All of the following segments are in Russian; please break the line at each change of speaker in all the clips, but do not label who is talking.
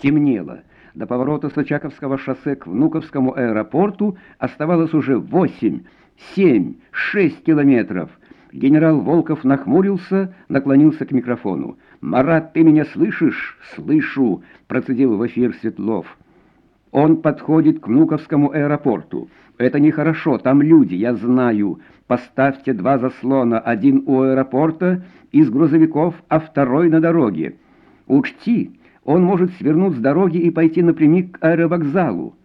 Темнело. До поворота с Очаковского шоссе к Внуковскому аэропорту оставалось уже восемь, семь, шесть километров. Генерал Волков нахмурился, наклонился к микрофону. «Марат, ты меня слышишь?» «Слышу», — процедил в эфир Светлов. «Он подходит к Внуковскому аэропорту. Это нехорошо, там люди, я знаю. Поставьте два заслона, один у аэропорта из грузовиков, а второй на дороге. Учти, он может свернуть с дороги и пойти напрямик к аэровокзалу.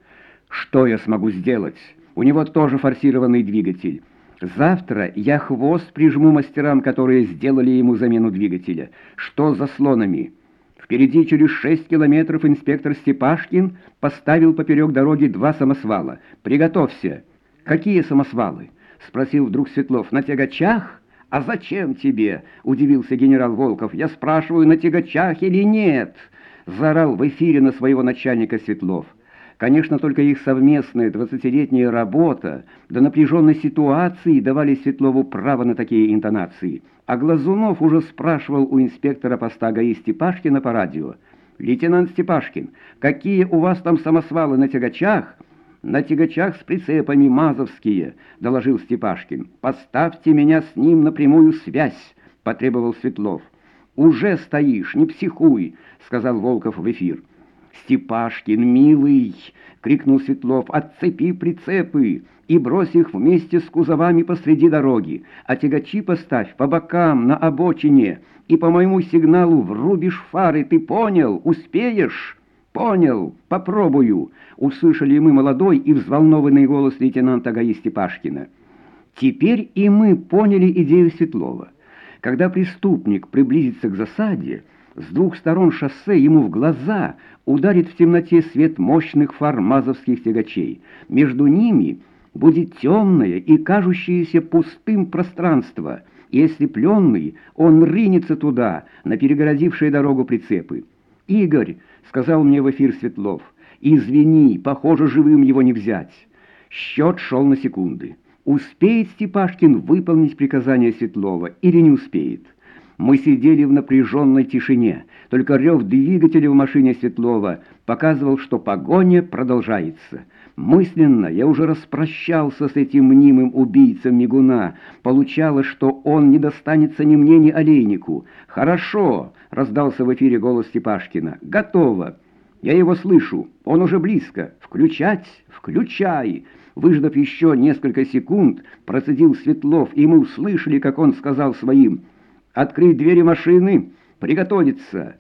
Что я смогу сделать? У него тоже форсированный двигатель. Завтра я хвост прижму мастерам, которые сделали ему замену двигателя. Что с заслонами? Впереди через шесть километров инспектор Степашкин поставил поперек дороги два самосвала. Приготовься. Какие самосвалы? Спросил вдруг Светлов. На тягачах? А зачем тебе? Удивился генерал Волков. Я спрашиваю, на тягачах или нет? Заорал в эфире на своего начальника Светлов. Конечно, только их совместная двадцатилетняя работа до напряженной ситуации давали Светлову право на такие интонации. А Глазунов уже спрашивал у инспектора поста ГАИ Степашкина по радио. «Лейтенант Степашкин, какие у вас там самосвалы на тягачах?» «На тягачах с прицепами мазовские», — доложил Степашкин. «Поставьте меня с ним на прямую связь», — потребовал Светлов. «Уже стоишь, не психуй», — сказал Волков в эфир. «Степашкин, милый!» — крикнул Светлов. «Отцепи прицепы и брось их вместе с кузовами посреди дороги, а тягачи поставь по бокам, на обочине, и по моему сигналу врубишь фары. Ты понял? Успеешь?» «Понял, попробую», — услышали мы молодой и взволнованный голос лейтенанта ГАИ Степашкина. Теперь и мы поняли идею Светлова. Когда преступник приблизится к засаде, с двух сторон шоссе ему в глаза ударит в темноте свет мощных фар мазовских тягачей. Между ними будет темное и кажущееся пустым пространство, и ослепленный он ринется туда, на перегородившие дорогу прицепы. «Игорь», — сказал мне в эфир Светлов, — «извини, похоже, живым его не взять». Счет шел на секунды. Успеет Степашкин выполнить приказание Светлова или не успеет? Мы сидели в напряженной тишине, только рев двигателя в машине Светлова показывал, что погоня продолжается. Мысленно я уже распрощался с этим мнимым убийцем Мигуна. Получалось, что он не достанется ни мне, ни Олейнику. «Хорошо!» — раздался в эфире голос Степашкина. «Готово!» «Я его слышу. Он уже близко. Включать? Включай!» Выждав еще несколько секунд, процедил Светлов, и мы услышали, как он сказал своим «Открыть двери машины! Приготовиться!»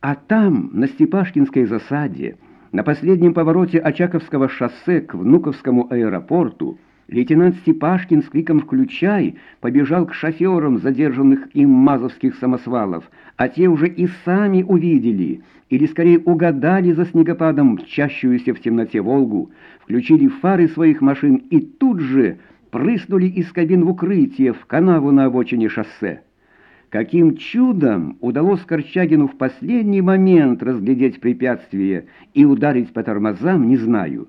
А там, на Степашкинской засаде, на последнем повороте Очаковского шоссе к Внуковскому аэропорту, лейтенант Степашкин с криком «Включай!» побежал к шоферам задержанных им мазовских самосвалов, а те уже и сами увидели, или скорее угадали за снегопадом мчащуюся в темноте «Волгу», включили фары своих машин и тут же прыснули из кабин в укрытие в канаву на обочине шоссе. Каким чудом удалось Корчагину в последний момент разглядеть препятствие и ударить по тормозам, не знаю.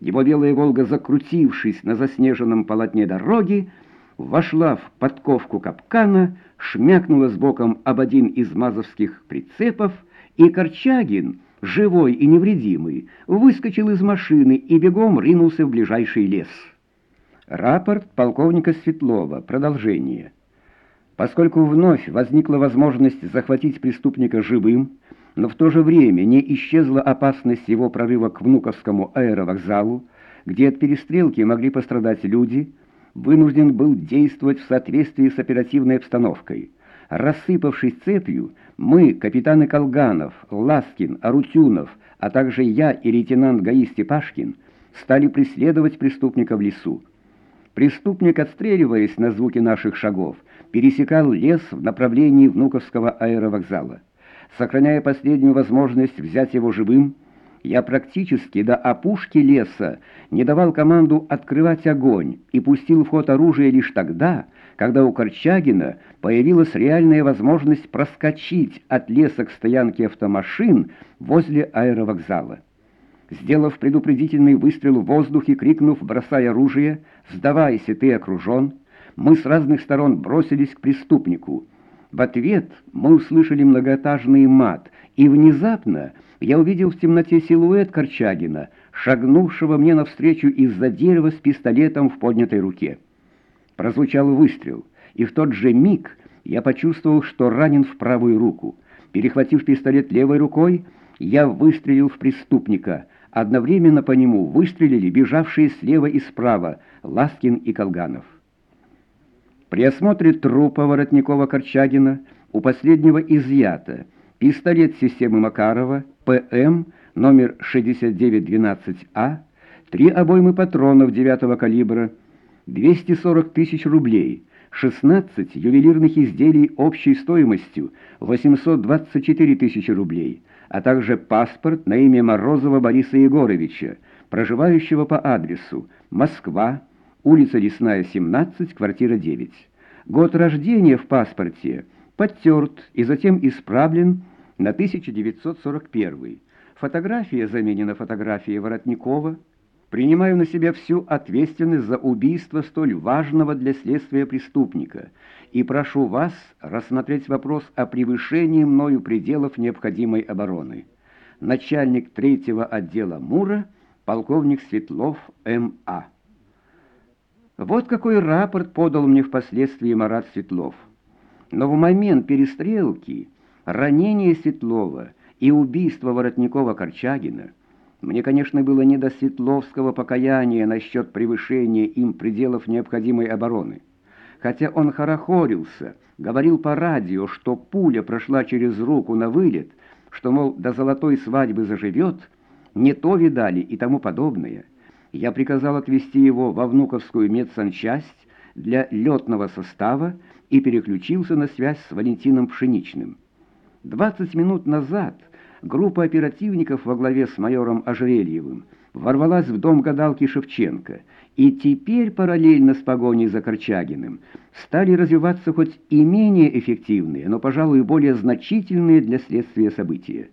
Его белая «Волга», закрутившись на заснеженном полотне дороги, вошла в подковку капкана, шмякнула с боком об один из мазовских прицепов, и Корчагин, живой и невредимый, выскочил из машины и бегом ринулся в ближайший лес. Рапорт полковника Светлова. Продолжение. Поскольку вновь возникла возможность захватить преступника живым, но в то же время не исчезла опасность его прорыва к Внуковскому аэровокзалу, где от перестрелки могли пострадать люди, вынужден был действовать в соответствии с оперативной обстановкой. Рассыпавшись цепью, мы, капитаны Колганов, Ласкин, Арутюнов, а также я и лейтенант ГАИ Степашкин, стали преследовать преступника в лесу. Преступник, отстреливаясь на звуки наших шагов, пересекал лес в направлении Внуковского аэровокзала. Сохраняя последнюю возможность взять его живым, я практически до опушки леса не давал команду открывать огонь и пустил в ход оружие лишь тогда, когда у Корчагина появилась реальная возможность проскочить от леса к стоянке автомашин возле аэровокзала. Сделав предупредительный выстрел в воздух и крикнув, бросая оружие, «Сдавайся, ты окружен!», мы с разных сторон бросились к преступнику. В ответ мы услышали многоэтажный мат, и внезапно я увидел в темноте силуэт Корчагина, шагнувшего мне навстречу из-за дерева с пистолетом в поднятой руке. Прозвучал выстрел, и в тот же миг я почувствовал, что ранен в правую руку. Перехватив пистолет левой рукой, я выстрелил в преступника. Одновременно по нему выстрелили бежавшие слева и справа Ласкин и Колганов. При осмотре трупа Воротникова-Корчагина у последнего изъято пистолет системы Макарова ПМ номер 6912А, три обоймы патронов 9 калибра, 240 тысяч рублей, 16 ювелирных изделий общей стоимостью 824 тысячи рублей, а также паспорт на имя Морозова Бориса Егоровича, проживающего по адресу Москва, улица Лесная, 17, квартира 9. Год рождения в паспорте подтерт и затем исправлен на 1941. Фотография заменена фотографией Воротникова, Принимаю на себя всю ответственность за убийство столь важного для следствия преступника и прошу вас рассмотреть вопрос о превышении мною пределов необходимой обороны. Начальник третьего отдела МУРа, полковник Светлов М.А. Вот какой рапорт подал мне впоследствии Марат Светлов. Но в момент перестрелки, ранения Светлова и убийства Воротникова-Корчагина мне, конечно, было не до Светловского покаяния насчет превышения им пределов необходимой обороны. Хотя он хорохорился, говорил по радио, что пуля прошла через руку на вылет, что, мол, до золотой свадьбы заживет, не то видали и тому подобное. Я приказал отвезти его во Внуковскую медсанчасть для летного состава и переключился на связь с Валентином Пшеничным. Двадцать минут назад группа оперативников во главе с майором Ожерельевым ворвалась в дом гадалки Шевченко, и теперь параллельно с погоней за Корчагиным стали развиваться хоть и менее эффективные, но, пожалуй, более значительные для следствия события.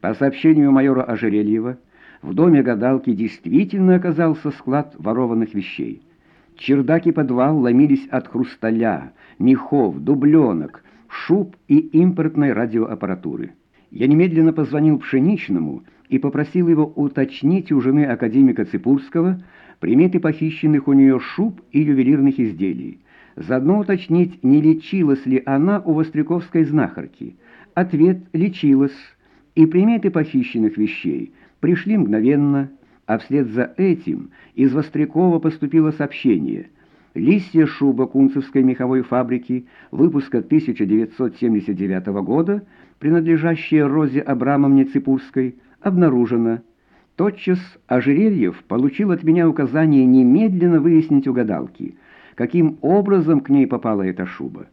По сообщению майора Ожерельева, в доме гадалки действительно оказался склад ворованных вещей. Чердак и подвал ломились от хрусталя, мехов, дубленок, шуб и импортной радиоаппаратуры. Я немедленно позвонил Пшеничному и попросил его уточнить у жены академика Ципурского приметы похищенных у нее шуб и ювелирных изделий. Заодно уточнить, не лечилась ли она у Востряковской знахарки. Ответ «лечилась», и приметы похищенных вещей пришли мгновенно, а вслед за этим из Вострякова поступило сообщение «Листья шуба Кунцевской меховой фабрики выпуска 1979 года принадлежащая Розе Абрамовне Ципурской, обнаружено. Тотчас Ожерельев получил от меня указание немедленно выяснить у гадалки, каким образом к ней попала эта шуба.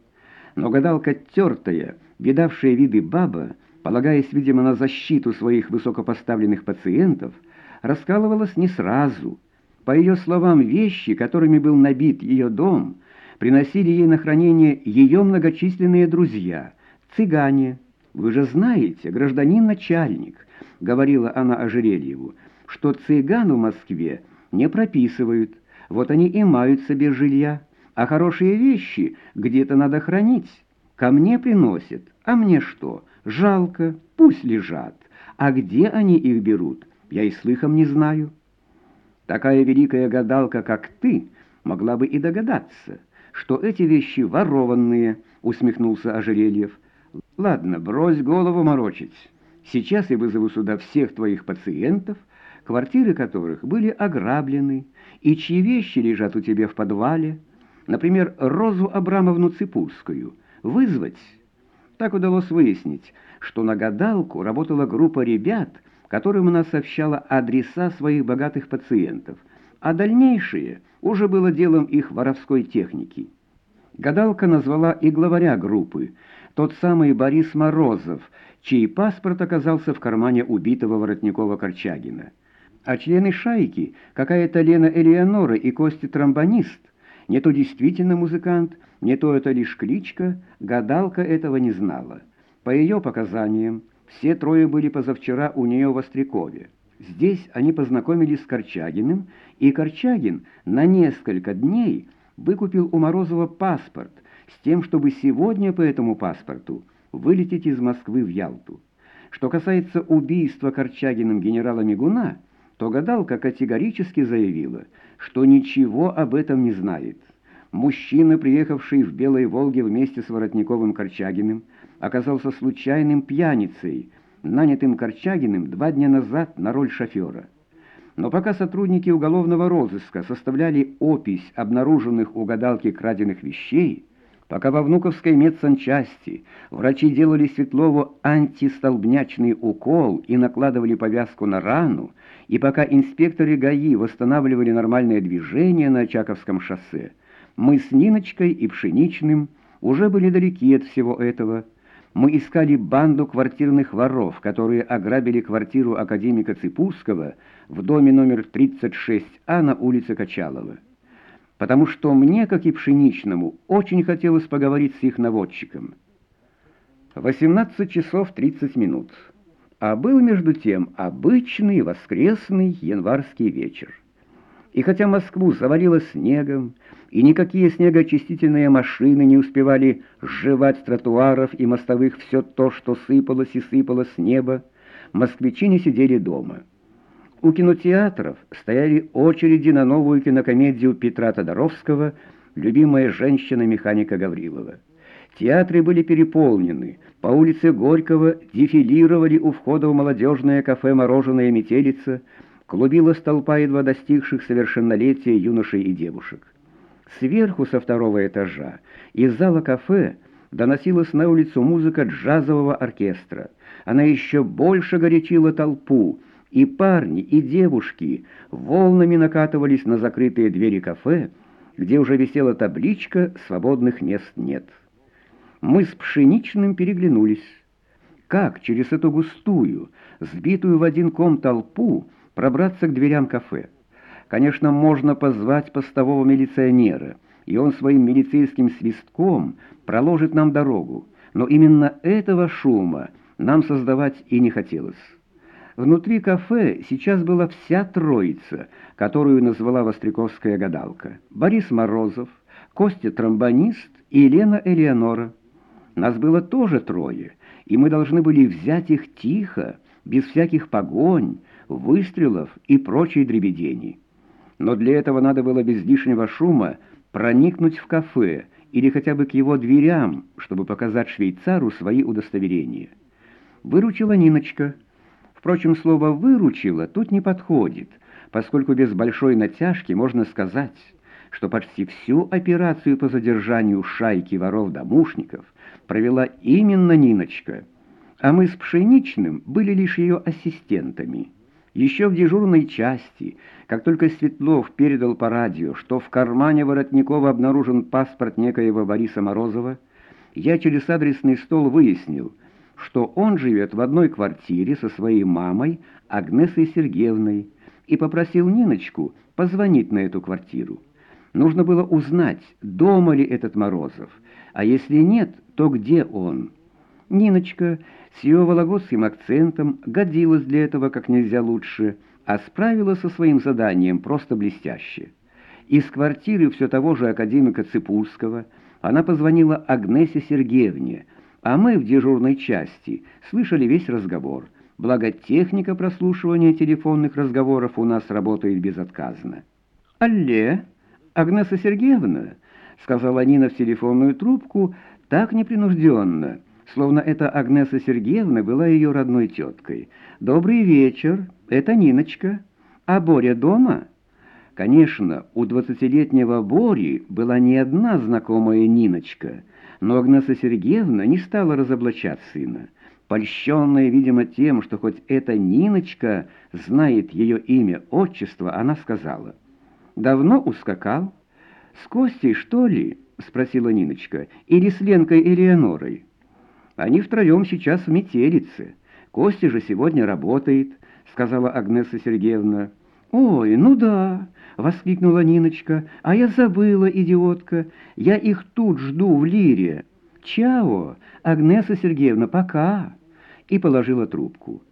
Но гадалка тертая, видавшая виды баба, полагаясь, видимо, на защиту своих высокопоставленных пациентов, раскалывалась не сразу. По ее словам, вещи, которыми был набит ее дом, приносили ей на хранение ее многочисленные друзья, цыгане, «Вы же знаете, гражданин начальник», — говорила она Ожерельеву, «что цыган в Москве не прописывают, вот они и мают себе жилья, а хорошие вещи где-то надо хранить. Ко мне приносят, а мне что? Жалко, пусть лежат. А где они их берут, я и слыхом не знаю». Такая великая гадалка, как ты, могла бы и догадаться, что эти вещи ворованные, усмехнулся Ожерельев. Ладно, брось голову морочить. Сейчас я вызову сюда всех твоих пациентов, квартиры которых были ограблены, и чьи вещи лежат у тебя в подвале, например, Розу Абрамовну Ципурскую, вызвать. Так удалось выяснить, что на гадалку работала группа ребят, которым она сообщала адреса своих богатых пациентов, а дальнейшее уже было делом их воровской техники. Гадалка назвала и главаря группы, тот самый Борис Морозов, чей паспорт оказался в кармане убитого Воротникова-Корчагина. А члены шайки, какая-то Лена Элеонора и Костя Тромбонист, не то действительно музыкант, не то это лишь кличка, гадалка этого не знала. По ее показаниям, все трое были позавчера у нее в Острякове. Здесь они познакомились с Корчагиным, и Корчагин на несколько дней выкупил у Морозова паспорт, с тем, чтобы сегодня по этому паспорту вылететь из Москвы в Ялту. Что касается убийства Корчагиным генерала Мигуна, то гадалка категорически заявила, что ничего об этом не знает. Мужчина, приехавший в Белой Волге вместе с Воротниковым Корчагиным, оказался случайным пьяницей, нанятым Корчагиным два дня назад на роль шофера. Но пока сотрудники уголовного розыска составляли опись обнаруженных у гадалки краденных вещей, пока во Внуковской медсанчасти врачи делали Светлову антистолбнячный укол и накладывали повязку на рану, и пока инспекторы ГАИ восстанавливали нормальное движение на Очаковском шоссе, мы с Ниночкой и Пшеничным уже были далеки от всего этого. Мы искали банду квартирных воров, которые ограбили квартиру академика Ципурского в доме номер 36А на улице Качалова. Потому что мне, как и Пшеничному, очень хотелось поговорить с их наводчиком. 18 часов 30 минут. А был, между тем, обычный воскресный январский вечер. И хотя Москву завалило снегом, и никакие снегоочистительные машины не успевали сживать с тротуаров и мостовых все то, что сыпалось и сыпалось с неба, москвичи не сидели дома. У кинотеатров стояли очереди на новую кинокомедию Петра Тодоровского «Любимая женщина-механика Гаврилова». Театры были переполнены, по улице Горького дефилировали у входа в молодежное кафе «Мороженое метелица», клубилась толпа едва достигших совершеннолетия юношей и девушек. Сверху со второго этажа из зала кафе доносилась на улицу музыка джазового оркестра. Она еще больше горячила толпу, и парни, и девушки волнами накатывались на закрытые двери кафе, где уже висела табличка «Свободных мест нет». Мы с Пшеничным переглянулись. Как через эту густую, сбитую в один ком толпу, пробраться к дверям кафе. Конечно, можно позвать постового милиционера, и он своим милицейским свистком проложит нам дорогу, но именно этого шума нам создавать и не хотелось. Внутри кафе сейчас была вся троица, которую назвала Востряковская гадалка. Борис Морозов, Костя Тромбонист и Елена Элеонора. Нас было тоже трое, и мы должны были взять их тихо, без всяких погонь, выстрелов и прочей дребедений. Но для этого надо было без лишнего шума проникнуть в кафе или хотя бы к его дверям, чтобы показать швейцару свои удостоверения. Выручила Ниночка. Впрочем, слово «выручила» тут не подходит, поскольку без большой натяжки можно сказать, что почти всю операцию по задержанию шайки воров-домушников провела именно Ниночка, а мы с Пшеничным были лишь ее ассистентами. Еще в дежурной части, как только Светлов передал по радио, что в кармане Воротникова обнаружен паспорт некоего Бориса Морозова, я через адресный стол выяснил, что он живет в одной квартире со своей мамой Агнесой Сергеевной и попросил Ниночку позвонить на эту квартиру. Нужно было узнать, дома ли этот Морозов, а если нет, то где он. Ниночка с ее вологодским акцентом годилась для этого как нельзя лучше, а справилась со своим заданием просто блестяще. Из квартиры все того же академика Ципульского она позвонила Агнесе Сергеевне, а мы в дежурной части слышали весь разговор, благо техника прослушивания телефонных разговоров у нас работает безотказно. «Алле, Агнеса Сергеевна», — сказала Нина в телефонную трубку так непринужденно, — словно эта Агнеса Сергеевна была ее родной теткой. «Добрый вечер, это Ниночка. А Боря дома?» Конечно, у двадцатилетнего Бори была не одна знакомая Ниночка, но Агнеса Сергеевна не стала разоблачать сына. Польщенная, видимо, тем, что хоть эта Ниночка знает ее имя, отчество, она сказала. «Давно ускакал?» «С Костей, что ли?» — спросила Ниночка. «Или с Ленкой Элеонорой?» Они втроем сейчас в метелице. Костя же сегодня работает, сказала Агнеса Сергеевна. Ой, ну да, воскликнула Ниночка. А я забыла, идиотка. Я их тут жду в лире. Чао, Агнеса Сергеевна, пока. И положила трубку.